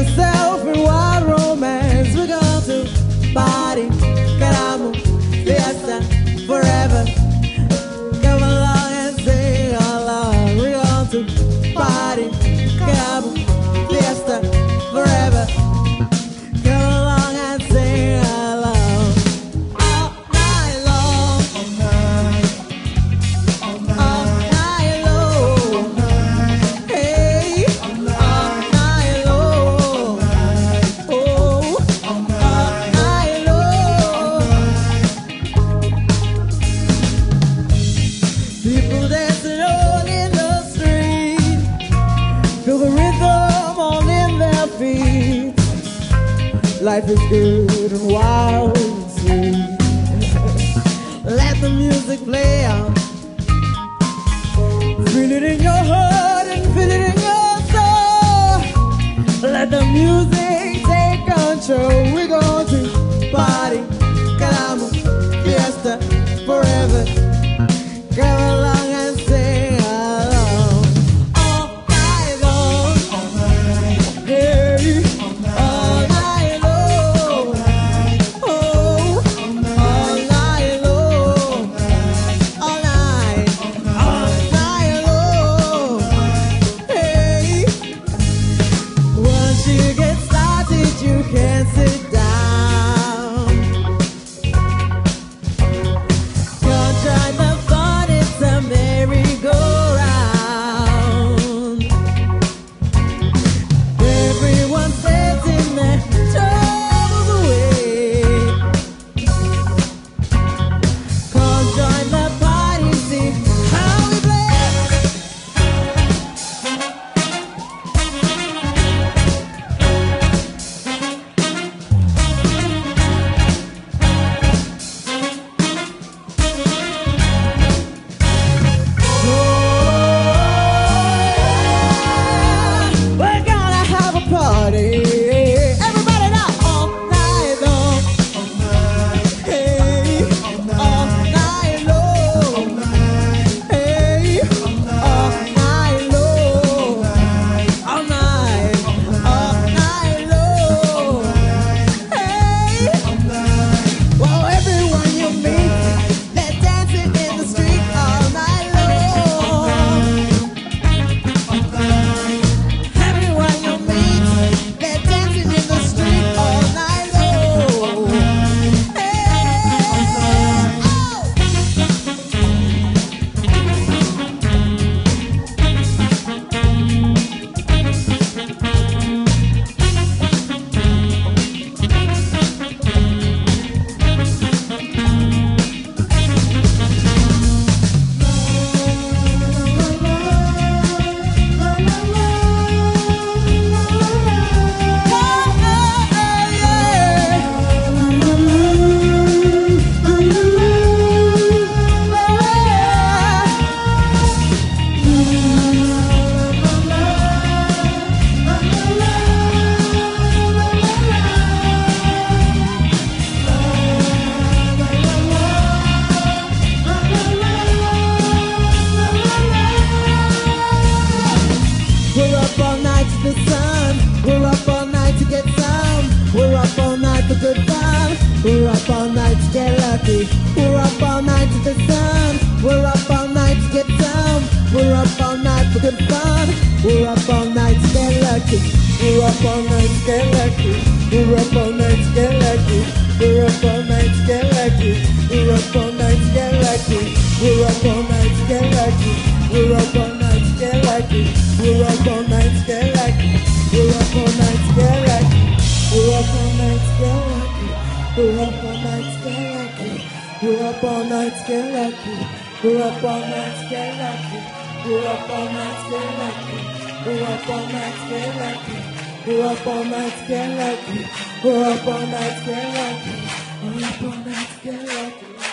regresar. Life is good and wild and sweet. Let the music play on. Feel it in your heart and feel it in your soul. Let the music take control. Up all night for good fun. We're up all night get lucky. We're up all night get lucky. We're up all night get lucky. We're up all night get lucky. We're up all night get lucky. We're up all night get lucky. We're up all night get lucky. We're up all night get lucky. We're up all night get lucky. We're up all night get lucky. We're up all night get lucky. We're up all night get lucky. Who up on night, skin, lucky. We're up on night, skin, lucky. We're up on night, skin, lucky. We're up on night, skin, lucky. We're up all night, stay lucky.